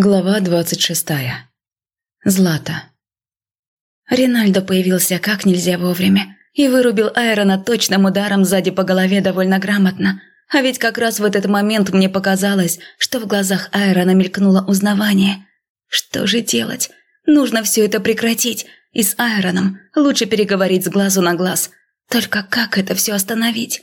Глава двадцать шестая. Злата. Ринальдо появился как нельзя вовремя и вырубил Айрона точным ударом сзади по голове довольно грамотно. А ведь как раз в этот момент мне показалось, что в глазах Айрона мелькнуло узнавание. Что же делать? Нужно все это прекратить. И с Айроном лучше переговорить с глазу на глаз. Только как это все остановить?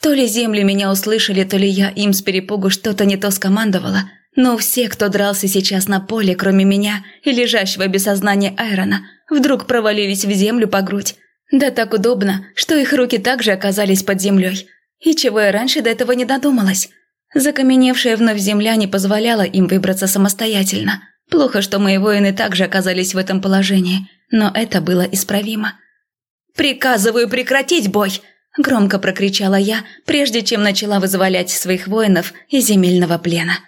То ли земли меня услышали, то ли я им с перепугу что-то не то скомандовала – но все, кто дрался сейчас на поле, кроме меня и лежащего без сознания Айрона, вдруг провалились в землю по грудь. Да так удобно, что их руки также оказались под землей. И чего я раньше до этого не додумалась. Закаменевшая вновь земля не позволяла им выбраться самостоятельно. Плохо, что мои воины также оказались в этом положении, но это было исправимо. «Приказываю прекратить бой!» – громко прокричала я, прежде чем начала вызволять своих воинов из земельного плена.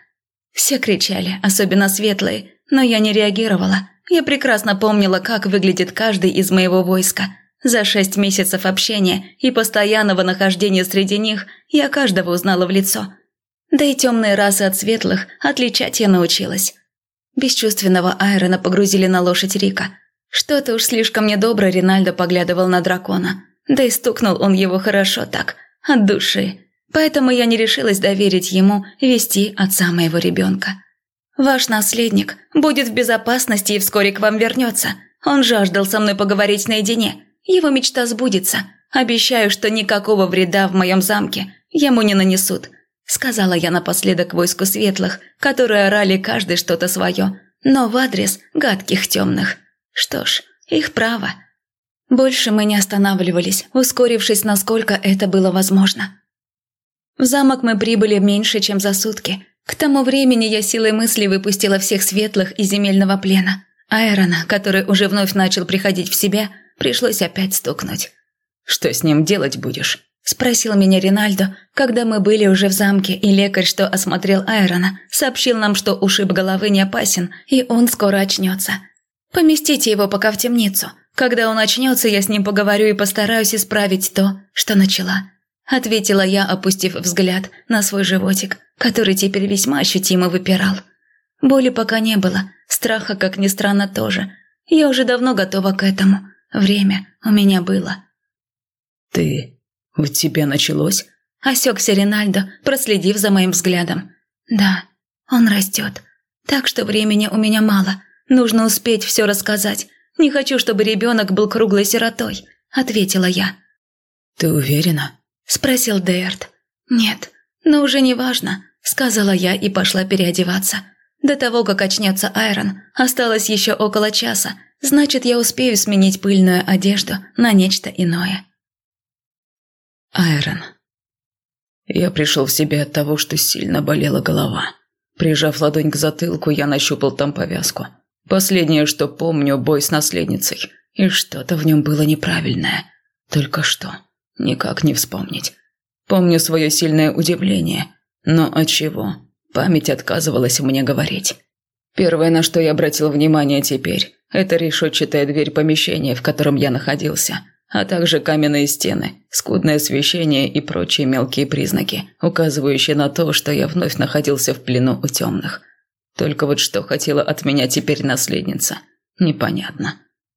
Все кричали, особенно светлые, но я не реагировала. Я прекрасно помнила, как выглядит каждый из моего войска. За шесть месяцев общения и постоянного нахождения среди них я каждого узнала в лицо. Да и темные расы от светлых отличать я научилась. Бесчувственного Айрона погрузили на лошадь Рика. Что-то уж слишком недобро Ринальдо поглядывал на дракона. Да и стукнул он его хорошо так, от души поэтому я не решилась доверить ему вести отца моего ребенка. Ваш наследник будет в безопасности и вскоре к вам вернется. Он жаждал со мной поговорить наедине. Его мечта сбудется. Обещаю, что никакого вреда в моем замке ему не нанесут», сказала я напоследок войску светлых, которые орали каждый что-то свое, но в адрес гадких темных. Что ж, их право. Больше мы не останавливались, ускорившись, насколько это было возможно. В замок мы прибыли меньше, чем за сутки. К тому времени я силой мысли выпустила всех светлых из земельного плена. Айрона, который уже вновь начал приходить в себя, пришлось опять стукнуть. «Что с ним делать будешь?» – спросил меня Ринальдо, когда мы были уже в замке, и лекарь, что осмотрел Айрона, сообщил нам, что ушиб головы не опасен, и он скоро очнется. «Поместите его пока в темницу. Когда он очнется, я с ним поговорю и постараюсь исправить то, что начала». – ответила я, опустив взгляд на свой животик, который теперь весьма ощутимо выпирал. Боли пока не было, страха, как ни странно, тоже. Я уже давно готова к этому. Время у меня было. «Ты... у тебя началось?» – осекся Ринальдо, проследив за моим взглядом. «Да, он растет. Так что времени у меня мало. Нужно успеть все рассказать. Не хочу, чтобы ребенок был круглой сиротой», – ответила я. «Ты уверена?» – спросил Дейрт. «Нет, но уже не важно», – сказала я и пошла переодеваться. До того, как очнется Айрон, осталось еще около часа, значит, я успею сменить пыльную одежду на нечто иное. Айрон. Я пришел в себя от того, что сильно болела голова. Прижав ладонь к затылку, я нащупал там повязку. Последнее, что помню, бой с наследницей. И что-то в нем было неправильное. Только что. Никак не вспомнить. Помню свое сильное удивление. Но от чего? Память отказывалась мне говорить. Первое, на что я обратил внимание теперь, это решетчатая дверь помещения, в котором я находился, а также каменные стены, скудное освещение и прочие мелкие признаки, указывающие на то, что я вновь находился в плену у темных. Только вот что хотела от меня теперь наследница, непонятно.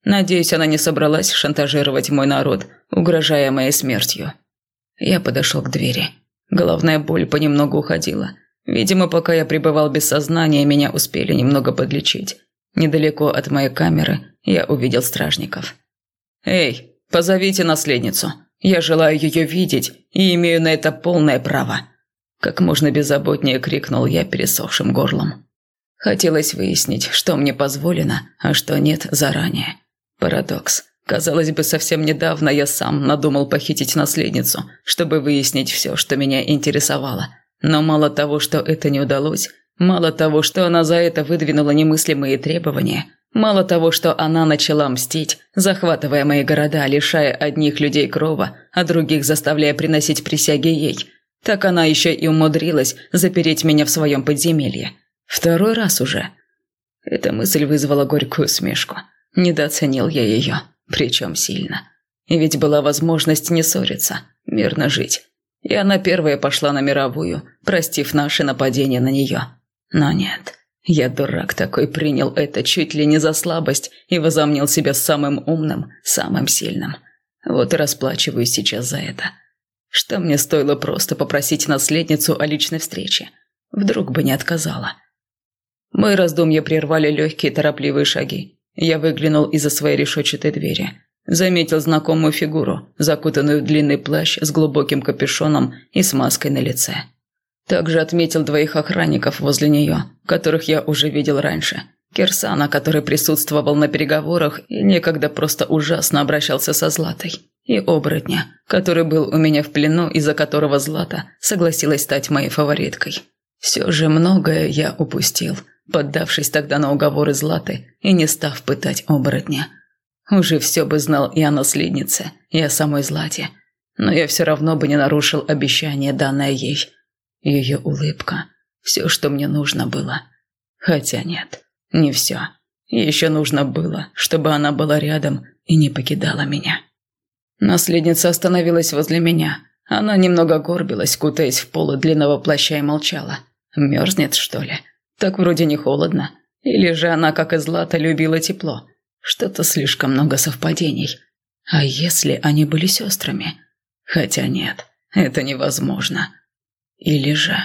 Надеюсь, она не собралась шантажировать мой народ, угрожая моей смертью. Я подошел к двери. Головная боль понемногу уходила. Видимо, пока я пребывал без сознания, меня успели немного подлечить. Недалеко от моей камеры я увидел стражников. «Эй, позовите наследницу. Я желаю ее видеть и имею на это полное право». Как можно беззаботнее крикнул я пересохшим горлом. Хотелось выяснить, что мне позволено, а что нет заранее. Парадокс. Казалось бы, совсем недавно я сам надумал похитить наследницу, чтобы выяснить все, что меня интересовало. Но мало того, что это не удалось, мало того, что она за это выдвинула немыслимые требования, мало того, что она начала мстить, захватывая мои города, лишая одних людей крова, а других заставляя приносить присяги ей, так она еще и умудрилась запереть меня в своем подземелье. Второй раз уже. Эта мысль вызвала горькую смешку. Недооценил я ее, причем сильно. И ведь была возможность не ссориться, мирно жить. И она первая пошла на мировую, простив наше нападение на нее. Но нет, Я дурак такой принял это чуть ли не за слабость и возомнил себя самым умным, самым сильным. Вот и расплачиваюсь сейчас за это. Что мне стоило просто попросить наследницу о личной встрече? Вдруг бы не отказала. Мои раздумья прервали легкие торопливые шаги. Я выглянул из-за своей решетчатой двери. Заметил знакомую фигуру, закутанную в длинный плащ с глубоким капюшоном и с маской на лице. Также отметил двоих охранников возле нее, которых я уже видел раньше. Кирсана, который присутствовал на переговорах и некогда просто ужасно обращался со Златой. И оборотня, который был у меня в плену, из-за которого Злата согласилась стать моей фавориткой. Все же многое я упустил, поддавшись тогда на уговоры Златы и не став пытать оборотня. Уже все бы знал и о наследнице, и о самой Злате. Но я все равно бы не нарушил обещание, данное ей. Ее улыбка. Все, что мне нужно было. Хотя нет, не все. Еще нужно было, чтобы она была рядом и не покидала меня. Наследница остановилась возле меня. Она немного горбилась, кутаясь в полы длинного плаща и молчала. Мерзнет, что ли? Так вроде не холодно. Или же она, как и Злата, любила тепло. Что-то слишком много совпадений. А если они были сестрами? Хотя нет, это невозможно. Или же...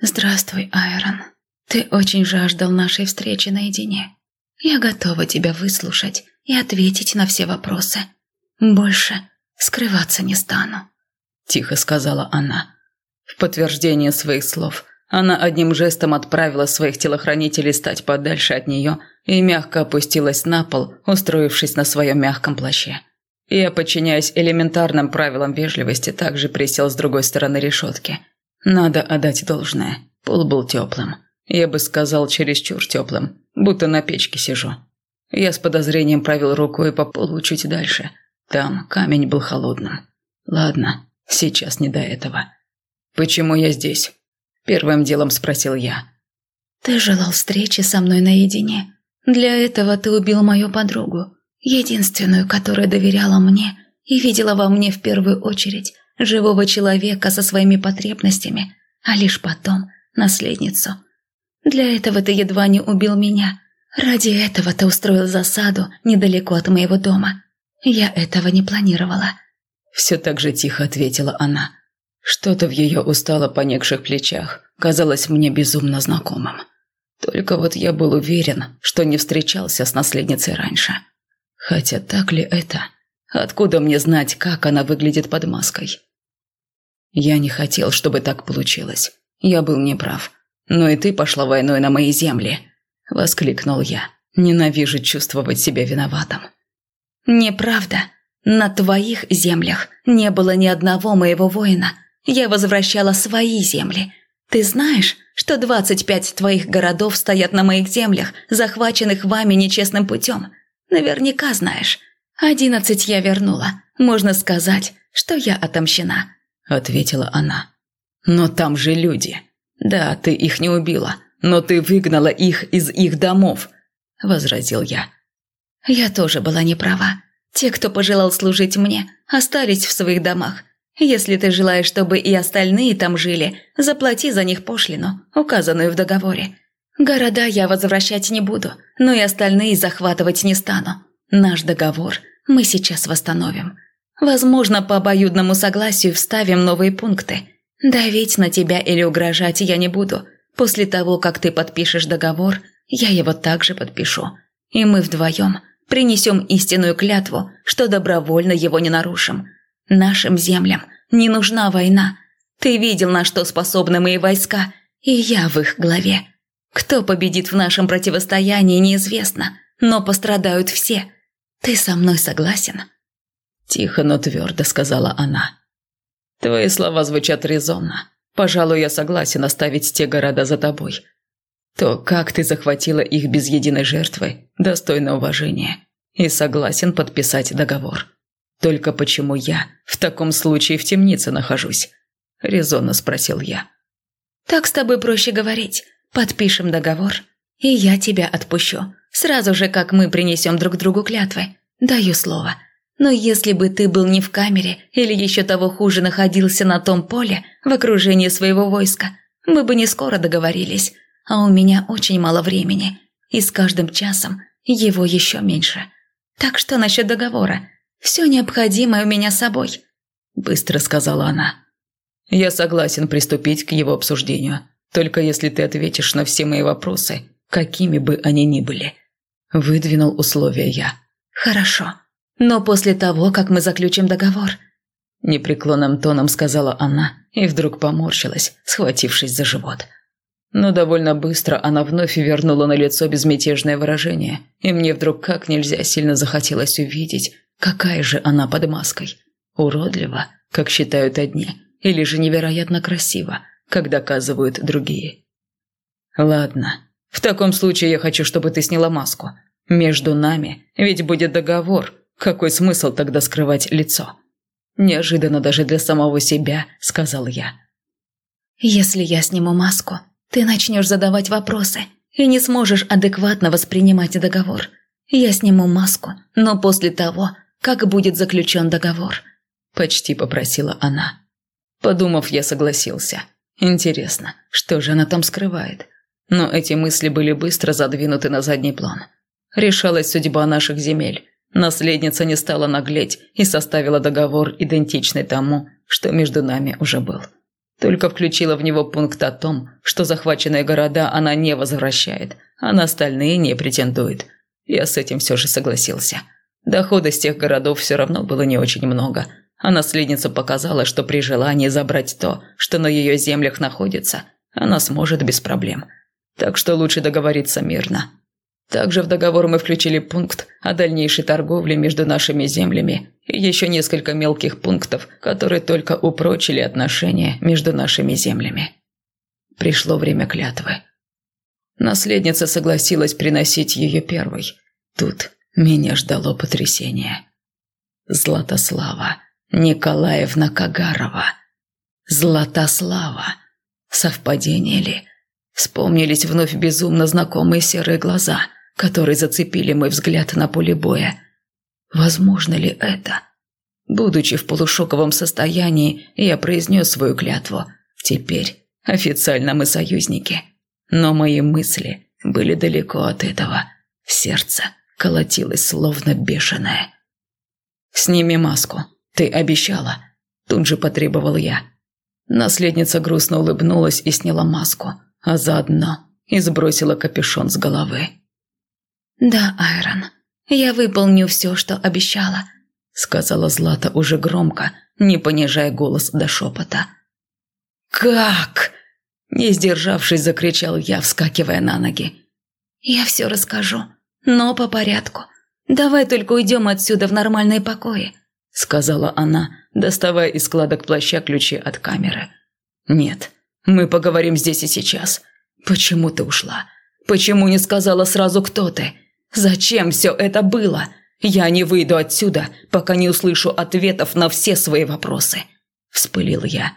«Здравствуй, Айрон. Ты очень жаждал нашей встречи наедине. Я готова тебя выслушать и ответить на все вопросы. Больше скрываться не стану», – тихо сказала она. В подтверждение своих слов она одним жестом отправила своих телохранителей стать подальше от нее и мягко опустилась на пол, устроившись на своем мягком плаще. Я, подчиняясь элементарным правилам вежливости, также присел с другой стороны решетки. Надо отдать должное. Пол был теплым. Я бы сказал, чересчур теплым, будто на печке сижу. Я с подозрением провел рукой по полу чуть дальше. Там камень был холодным. Ладно, сейчас не до этого. «Почему я здесь?» Первым делом спросил я. «Ты желал встречи со мной наедине. Для этого ты убил мою подругу, единственную, которая доверяла мне и видела во мне в первую очередь живого человека со своими потребностями, а лишь потом наследницу. Для этого ты едва не убил меня. Ради этого ты устроил засаду недалеко от моего дома. Я этого не планировала». Все так же тихо ответила она. Что-то в ее устало поникших плечах казалось мне безумно знакомым. Только вот я был уверен, что не встречался с наследницей раньше. Хотя так ли это? Откуда мне знать, как она выглядит под маской? Я не хотел, чтобы так получилось. Я был неправ. Но и ты пошла войной на мои земли. Воскликнул я. Ненавижу чувствовать себя виноватым. Неправда. На твоих землях не было ни одного моего воина, я возвращала свои земли. Ты знаешь, что 25 твоих городов стоят на моих землях, захваченных вами нечестным путем? Наверняка знаешь. Одиннадцать я вернула. Можно сказать, что я отомщена», — ответила она. «Но там же люди. Да, ты их не убила, но ты выгнала их из их домов», — возразил я. «Я тоже была не права. Те, кто пожелал служить мне, остались в своих домах. Если ты желаешь, чтобы и остальные там жили, заплати за них пошлину, указанную в договоре. Города я возвращать не буду, но и остальные захватывать не стану. Наш договор мы сейчас восстановим. Возможно, по обоюдному согласию вставим новые пункты. Давить на тебя или угрожать я не буду. После того, как ты подпишешь договор, я его также подпишу. И мы вдвоем принесем истинную клятву, что добровольно его не нарушим. Нашим землям не нужна война. Ты видел, на что способны мои войска, и я в их главе. Кто победит в нашем противостоянии, неизвестно, но пострадают все. Ты со мной согласен?» Тихо, но твердо сказала она. «Твои слова звучат резонно. Пожалуй, я согласен оставить те города за тобой. То, как ты захватила их без единой жертвы, достойно уважения. И согласен подписать договор. Только почему я в таком случае в темнице нахожусь? Резонно спросил я. Так с тобой проще говорить. Подпишем договор, и я тебя отпущу. Сразу же, как мы принесем друг другу клятвы. Даю слово. Но если бы ты был не в камере или еще того хуже находился на том поле в окружении своего войска, мы бы не скоро договорились. а у меня очень мало времени, и с каждым часом его еще меньше. Так что насчет договора? Все необходимое у меня с собой», – быстро сказала она. «Я согласен приступить к его обсуждению, только если ты ответишь на все мои вопросы, какими бы они ни были». Выдвинул условия я. «Хорошо, но после того, как мы заключим договор», – непреклонным тоном сказала она и вдруг поморщилась, схватившись за живот. Но довольно быстро она вновь вернула на лицо безмятежное выражение, и мне вдруг как нельзя сильно захотелось увидеть, какая же она под маской. Уродлива, как считают одни, или же невероятно красиво, как доказывают другие. «Ладно, в таком случае я хочу, чтобы ты сняла маску. Между нами ведь будет договор, какой смысл тогда скрывать лицо?» Неожиданно даже для самого себя, сказал я. «Если я сниму маску, ты начнешь задавать вопросы и не сможешь адекватно воспринимать договор. Я сниму маску, но после того, как будет заключен договор», – почти попросила она. Подумав, я согласился. Интересно, что же она там скрывает? Но эти мысли были быстро задвинуты на задний план. Решалась судьба наших земель. Наследница не стала наглеть и составила договор, идентичный тому, что между нами уже был. Только включила в него пункт о том, что захваченные города она не возвращает, а на остальные не претендует. Я с этим все же согласился. Дохода с тех городов все равно было не очень много, а наследница показала, что при желании забрать то, что на ее землях находится, она сможет без проблем. Так что лучше договориться мирно. Также в договор мы включили пункт о дальнейшей торговле между нашими землями и еще несколько мелких пунктов, которые только упрочили отношения между нашими землями. Пришло время клятвы. Наследница согласилась приносить ее первой. Тут меня ждало потрясение. Златослава Николаевна Кагарова. Златослава. Совпадение ли? Вспомнились вновь безумно знакомые серые глаза – которые зацепили мой взгляд на поле боя. Возможно ли это? Будучи в полушоковом состоянии, я произнес свою клятву. Теперь официально мы союзники. Но мои мысли были далеко от этого. Сердце колотилось словно бешеное. «Сними маску. Ты обещала». Тут же потребовал я. Наследница грустно улыбнулась и сняла маску, а заодно и сбросила капюшон с головы. «Да, Айрон, я выполню все, что обещала», — сказала Злата уже громко, не понижая голос до шепота. «Как?» – не сдержавшись, закричал я, вскакивая на ноги. «Я все расскажу, но по порядку. Давай только уйдем отсюда в нормальные покои», – сказала она, доставая из складок плаща ключи от камеры. «Нет, мы поговорим здесь и сейчас. Почему ты ушла? Почему не сказала сразу, кто ты? Зачем все это было? Я не выйду отсюда, пока не услышу ответов на все свои вопросы. Вспылил я.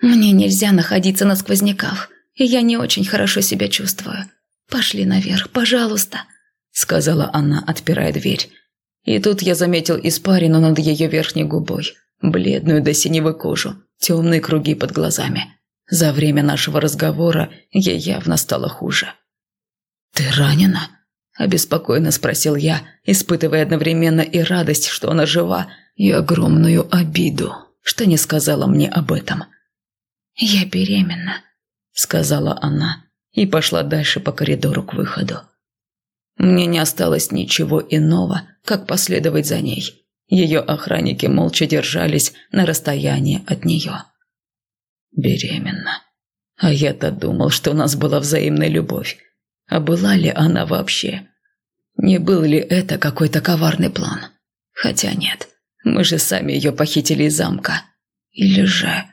Мне нельзя находиться на сквозняках, и я не очень хорошо себя чувствую. Пошли наверх, пожалуйста, сказала она, отпирая дверь. И тут я заметил испарину над ее верхней губой, бледную до синевой кожу, темные круги под глазами. За время нашего разговора ей явно стало хуже. «Ты ранена?» Обеспокоенно спросил я, испытывая одновременно и радость, что она жива, и огромную обиду, что не сказала мне об этом. «Я беременна», — сказала она и пошла дальше по коридору к выходу. Мне не осталось ничего иного, как последовать за ней. Ее охранники молча держались на расстоянии от нее. Беременна. А я-то думал, что у нас была взаимная любовь. А была ли она вообще? Не был ли это какой-то коварный план? Хотя нет, мы же сами ее похитили из замка. Или же...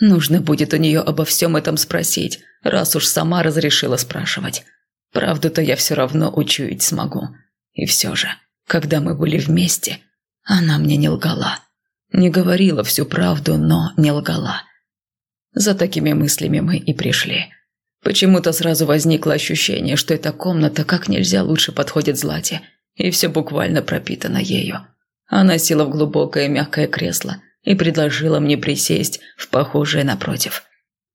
Нужно будет у нее обо всем этом спросить, раз уж сама разрешила спрашивать. Правду-то я все равно учуять смогу. И все же, когда мы были вместе, она мне не лгала. Не говорила всю правду, но не лгала. За такими мыслями мы и пришли. Почему-то сразу возникло ощущение, что эта комната как нельзя лучше подходит Злате, и все буквально пропитано ею. Она села в глубокое мягкое кресло и предложила мне присесть в похожее напротив.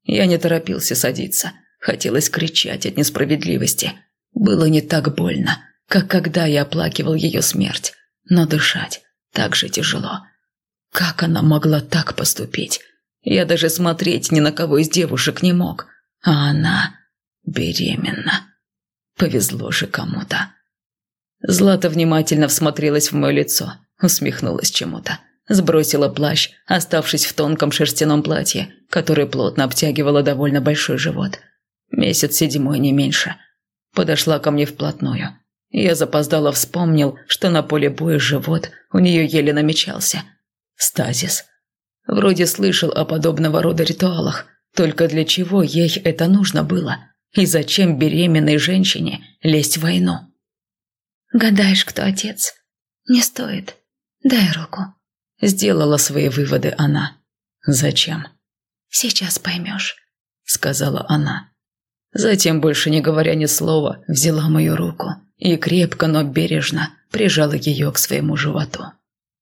Я не торопился садиться, Хотелось кричать от несправедливости. Было не так больно, как когда я оплакивал ее смерть, но дышать так же тяжело. Как она могла так поступить? Я даже смотреть ни на кого из девушек не мог. А она беременна. Повезло же кому-то. Злата внимательно всмотрелась в мое лицо, усмехнулась чему-то. Сбросила плащ, оставшись в тонком шерстяном платье, которое плотно обтягивало довольно большой живот. Месяц седьмой, не меньше. Подошла ко мне вплотную. Я запоздало вспомнил, что на поле боя живот у нее еле намечался. Стазис. Вроде слышал о подобного рода ритуалах, только для чего ей это нужно было? И зачем беременной женщине лезть в войну? «Гадаешь, кто отец? Не стоит. Дай руку». Сделала свои выводы она. «Зачем?» «Сейчас поймешь», — сказала она. Затем, больше не говоря ни слова, взяла мою руку и крепко, но бережно прижала ее к своему животу.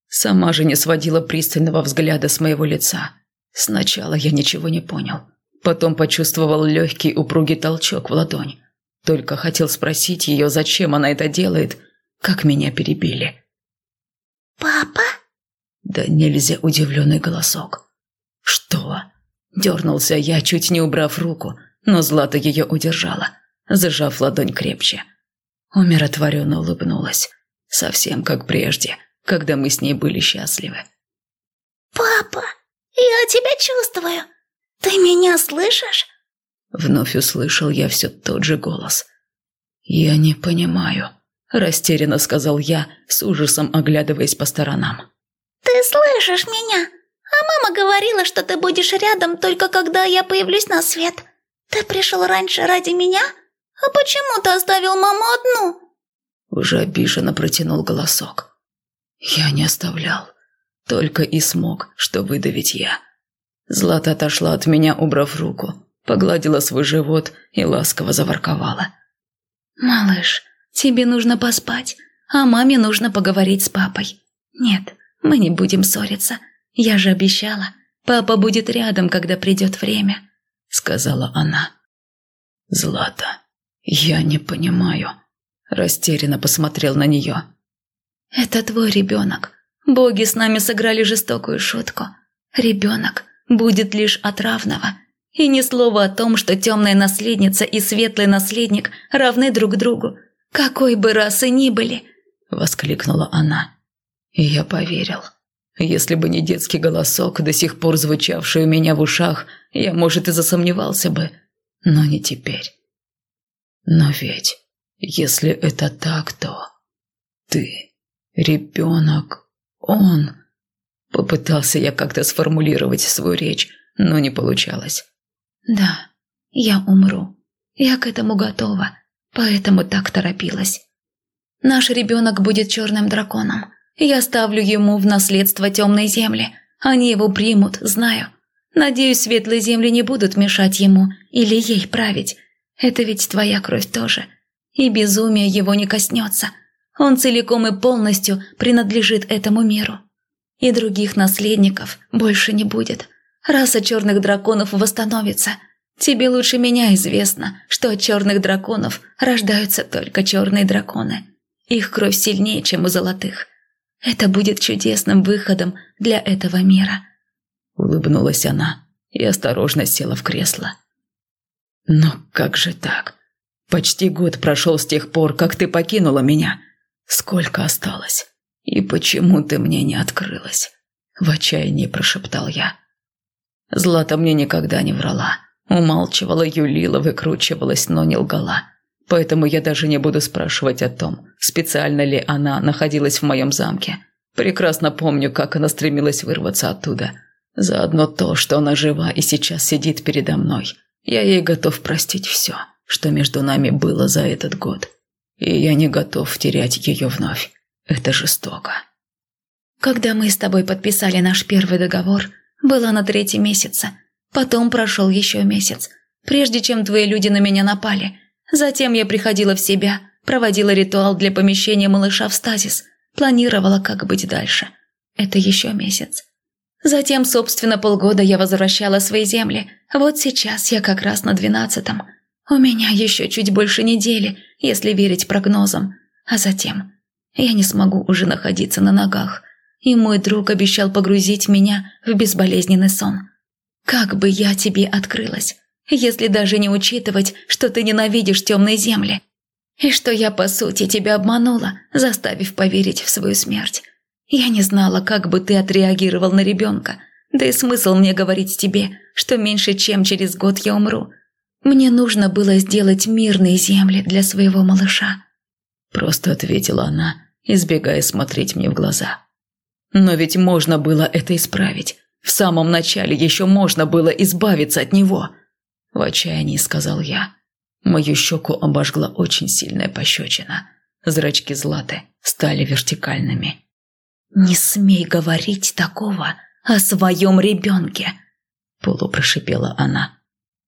Сама же не сводила пристального взгляда с моего лица. Сначала я ничего не понял. Потом почувствовал легкий упругий толчок в ладонь. Только хотел спросить ее, зачем она это делает, как меня перебили. «Папа?» Да нельзя удивленный голосок. «Что?» Дернулся я, чуть не убрав руку, но Злата ее удержала, зажав ладонь крепче. Умиротворенно улыбнулась, совсем как прежде, когда мы с ней были счастливы. «Папа, я тебя чувствую. Ты меня слышишь?» Вновь услышал я все тот же голос. «Я не понимаю», – растерянно сказал я, с ужасом оглядываясь по сторонам. «Ты слышишь меня? А мама говорила, что ты будешь рядом только когда я появлюсь на свет. Ты пришел раньше ради меня? А почему ты оставил маму одну?» Уже обиженно протянул голосок. «Я не оставлял. Только и смог, что выдавить я». Злата отошла от меня, убрав руку, погладила свой живот и ласково заворковала. «Малыш, тебе нужно поспать, а маме нужно поговорить с папой. Нет, мы не будем ссориться. Я же обещала, папа будет рядом, когда придет время», — сказала она. «Злата, я не понимаю», — растерянно посмотрел на нее. «Это твой ребенок. Боги с нами сыграли жестокую шутку. Ребенок будет лишь от равного, и ни слова о том, что темная наследница и светлый наследник равны друг другу, какой бы расы ни были!» – воскликнула она. И я поверил. Если бы не детский голосок, до сих пор звучавший у меня в ушах, я, может, и засомневался бы, но не теперь. Но ведь, если это так, то ты, ребенок, он... Попытался я как-то сформулировать свою речь, но не получалось. «Да, я умру. Я к этому готова, поэтому так торопилась. Наш ребенок будет черным драконом. Я ставлю ему в наследство темной земли. Они его примут, знаю. Надеюсь, светлые земли не будут мешать ему или ей править. Это ведь твоя кровь тоже. И безумие его не коснется. Он целиком и полностью принадлежит этому миру. И других наследников больше не будет. Раса черных драконов восстановится. Тебе лучше меня известно, что от черных драконов рождаются только черные драконы. Их кровь сильнее, чем у золотых. Это будет чудесным выходом для этого мира». Улыбнулась она и осторожно села в кресло. «Но как же так? Почти год прошел с тех пор, как ты покинула меня. Сколько осталось? И почему ты мне не открылась?» В отчаянии прошептал я. Злата мне никогда не врала. Умалчивала, юлила, выкручивалась, но не лгала. Поэтому я даже не буду спрашивать о том, специально ли она находилась в моем замке. Прекрасно помню, как она стремилась вырваться оттуда. Заодно то, что она жива и сейчас сидит передо мной. Я ей готов простить все, что между нами было за этот год. И я не готов терять ее вновь. Это жестоко. Когда мы с тобой подписали наш первый договор, была на третьем месяце. Потом прошел еще месяц, прежде чем твои люди на меня напали. Затем я приходила в себя, проводила ритуал для помещения малыша в стазис, планировала, как быть дальше. Это еще месяц. Затем, собственно, полгода я возвращала свои земли. Вот сейчас я как раз на двенадцатом. У меня еще чуть больше недели, если верить прогнозам. А затем я не смогу уже находиться на ногах. И мой друг обещал погрузить меня в безболезненный сон. Как бы я тебе открылась, если даже не учитывать, что ты ненавидишь темные земли? И что я, по сути, тебя обманула, заставив поверить в свою смерть. Я не знала, как бы ты отреагировал на ребенка. Да и смысл мне говорить тебе, что меньше чем через год я умру. Мне нужно было сделать мирные земли для своего малыша. Просто ответила она, избегая смотреть мне в глаза. Но ведь можно было это исправить. В самом начале еще можно было избавиться от него. В отчаянии сказал я. Мою щеку обожгла очень сильная пощечина. Зрачки Златы стали вертикальными. «Не смей говорить такого о своем ребенке!» Полупрошипела она.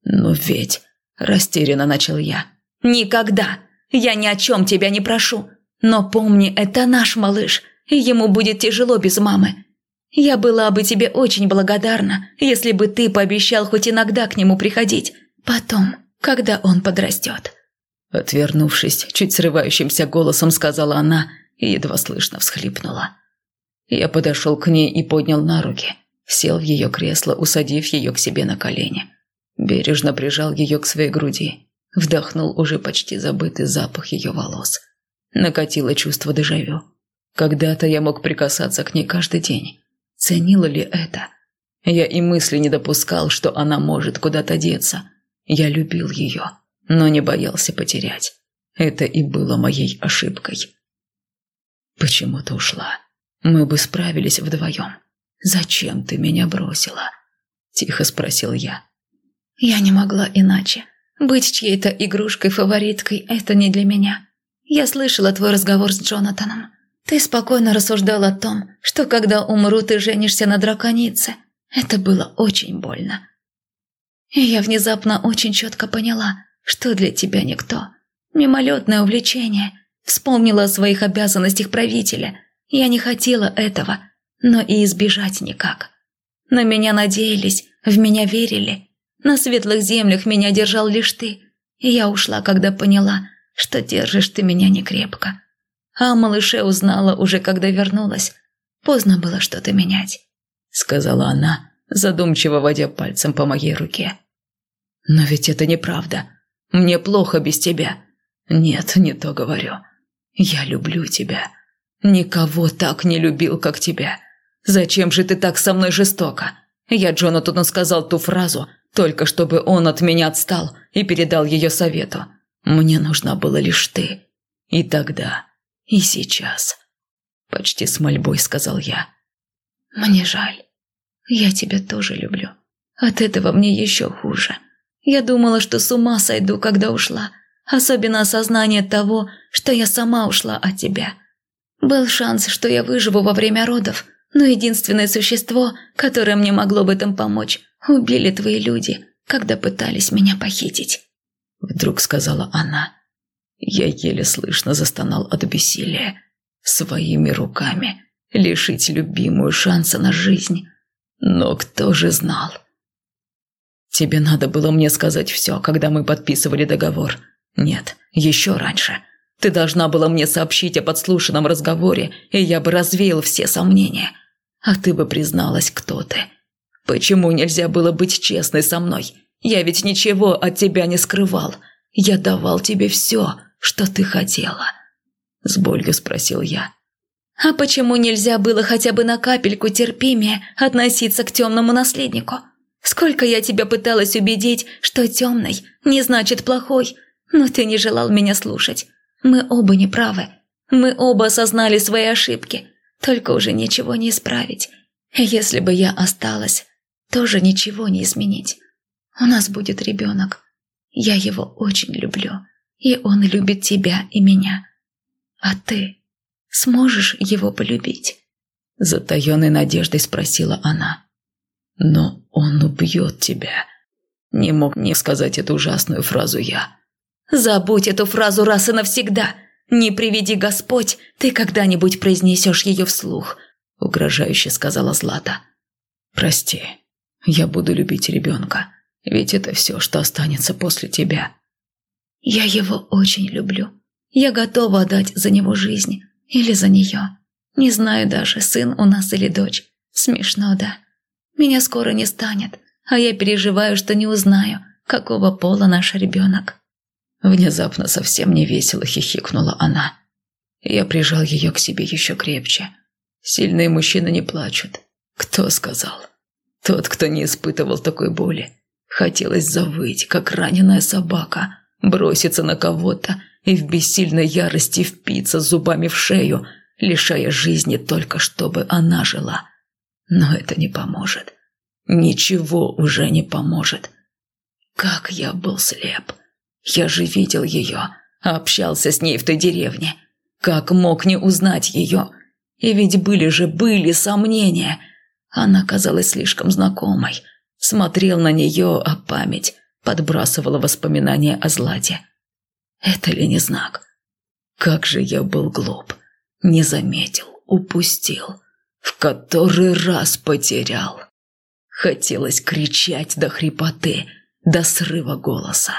«Но ведь...» Растерянно начал я. «Никогда! Я ни о чем тебя не прошу. Но помни, это наш малыш, и ему будет тяжело без мамы. Я была бы тебе очень благодарна, если бы ты пообещал хоть иногда к нему приходить. Потом, когда он подрастет». Отвернувшись, чуть срывающимся голосом сказала она и едва слышно всхлипнула. Я подошел к ней и поднял на руки, сел в ее кресло, усадив ее к себе на колени. Бережно прижал ее к своей груди, вдохнул уже почти забытый запах ее волос. Накатило чувство дежавю. Когда-то я мог прикасаться к ней каждый день. Ценила ли это? Я и мысли не допускал, что она может куда-то деться. Я любил ее, но не боялся потерять. Это и было моей ошибкой. Почему ты ушла? Мы бы справились вдвоем. Зачем ты меня бросила? Тихо спросил я. Я не могла иначе. Быть чьей-то игрушкой-фавориткой – это не для меня. Я слышала твой разговор с Джонатаном. Ты спокойно рассуждал о том, что когда умру, ты женишься на драконице. Это было очень больно. И я внезапно очень четко поняла, что для тебя никто. Мимолетное увлечение. Вспомнила о своих обязанностях правителя. Я не хотела этого, но и избежать никак. На меня надеялись, в меня верили. На светлых землях меня держал лишь ты. И я ушла, когда поняла, что держишь ты меня не крепко. А о малыше узнала уже, когда вернулась. Поздно было что-то менять», — сказала она, задумчиво водя пальцем по моей руке. «Но ведь это неправда. Мне плохо без тебя. Нет, не то говорю. Я люблю тебя. Никого так не любил, как тебя. Зачем же ты так со мной жестоко? Я Джонатану сказал ту фразу, только чтобы он от меня отстал и передал ее совету. Мне нужна была лишь ты. И тогда, и сейчас. Почти с мольбой сказал я. Мне жаль. Я тебя тоже люблю. От этого мне еще хуже. Я думала, что с ума сойду, когда ушла. Особенно осознание того, что я сама ушла от тебя. Был шанс, что я выживу во время родов, но единственное существо, которое мне могло в этом помочь, убили твои люди, когда пытались меня похитить. Вдруг сказала она. Я еле слышно застонал от бессилия. Своими руками лишить любимую шанса на жизнь. Но кто же знал? Тебе надо было мне сказать все, когда мы подписывали договор. Нет, еще раньше. Ты должна была мне сообщить о подслушанном разговоре, и я бы развеял все сомнения. А ты бы призналась, кто ты. Почему нельзя было быть честной со мной? Я ведь ничего от тебя не скрывал. Я давал тебе все, что ты хотела. С болью спросил я. А почему нельзя было хотя бы на капельку терпимее относиться к темному наследнику? Сколько я тебя пыталась убедить, что темный не значит плохой, но ты не желал меня слушать. Мы оба неправы. Мы оба осознали свои ошибки, только уже ничего не исправить. Если бы я осталась, тоже ничего не изменить. У нас будет ребенок. Я его очень люблю, и он любит тебя и меня. А ты сможешь его полюбить?» Затаенной надеждой спросила она. «Но он убьет тебя». Не мог мне сказать эту ужасную фразу я. «Забудь эту фразу раз и навсегда. Не приведи Господь, ты когда-нибудь произнесешь ее вслух», угрожающе сказала Злата. «Прости, я буду любить ребенка, ведь это все, что останется после тебя», Я его очень люблю. Я готова отдать за него жизнь. Или за нее. Не знаю даже, сын у нас или дочь. Смешно, да? Меня скоро не станет, а я переживаю, что не узнаю, какого пола наш ребенок. Внезапно совсем не весело хихикнула она. Я прижал ее к себе еще крепче. Сильные мужчины не плачут. Кто сказал? Тот, кто не испытывал такой боли. Хотелось завыть, как раненая собака, броситься на кого-то и в бессильной ярости впиться зубами в шею, лишая жизни только чтобы она жила. Но это не поможет. Ничего уже не поможет. Как я был слеп. Я же видел ее, общался с ней в той деревне. Как мог не узнать ее? И ведь были же, были сомнения. Она казалась слишком знакомой. Смотрел на нее, а память подбрасывала воспоминания о Злате. Это ли не знак? Как же я был глуп. Не заметил, упустил. В который раз потерял. Хотелось кричать до хрипоты, до срыва голоса.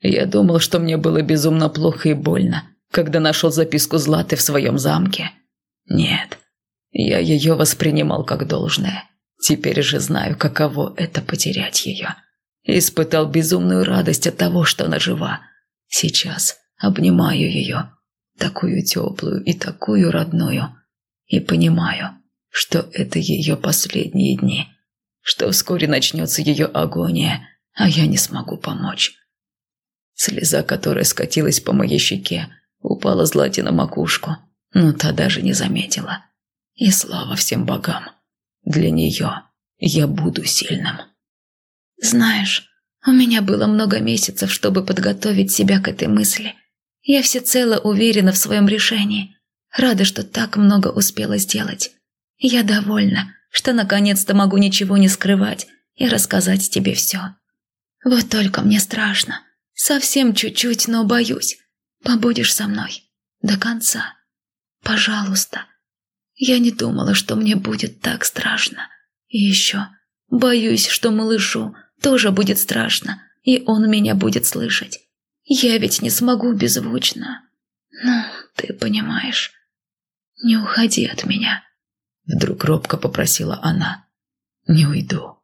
Я думал, что мне было безумно плохо и больно, когда нашел записку Златы в своем замке. Нет, я ее воспринимал как должное. Теперь же знаю, каково это потерять ее. Испытал безумную радость от того, что она жива. Сейчас обнимаю ее, такую теплую и такую родную, и понимаю, что это ее последние дни, что вскоре начнется ее агония, а я не смогу помочь. Слеза, которая скатилась по моей щеке, упала Злате на макушку, но та даже не заметила. И слава всем богам, для нее я буду сильным. Знаешь, у меня было много месяцев, чтобы подготовить себя к этой мысли. Я всецело уверена в своем решении. Рада, что так много успела сделать. Я довольна, что наконец-то могу ничего не скрывать и рассказать тебе все. Вот только мне страшно. Совсем чуть-чуть, но боюсь. Побудешь со мной. До конца. Пожалуйста. Я не думала, что мне будет так страшно. И еще боюсь, что малышу тоже будет страшно, и он меня будет слышать. Я ведь не смогу беззвучно. Ну, ты понимаешь. Не уходи от меня. Вдруг робко попросила она. Не уйду.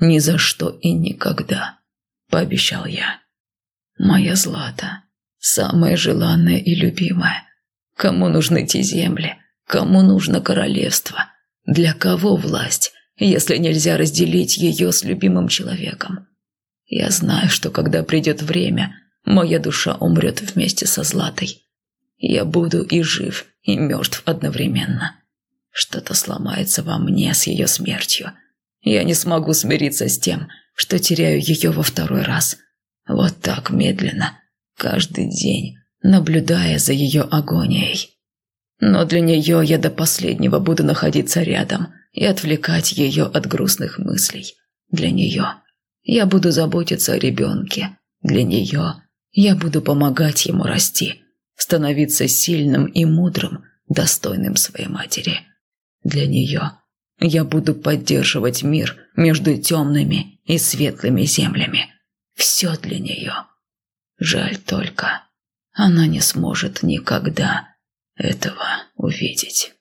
Ни за что и никогда. Пообещал я. Моя Злата. Самая желанная и любимая. Кому нужны эти земли? Кому нужно королевство? Для кого власть, если нельзя разделить ее с любимым человеком? Я знаю, что когда придет время, моя душа умрет вместе со Златой. Я буду и жив, и мертв одновременно. Что-то сломается во мне с ее смертью. Я не смогу смириться с тем, что теряю ее во второй раз. Вот так медленно, каждый день, наблюдая за ее агонией. Но для нее я до последнего буду находиться рядом и отвлекать ее от грустных мыслей. Для нее я буду заботиться о ребенке. Для нее я буду помогать ему расти, становиться сильным и мудрым, достойным своей матери. Для нее я буду поддерживать мир между темными и светлыми землями. Все для нее. Жаль только, она не сможет никогда этого увидеть.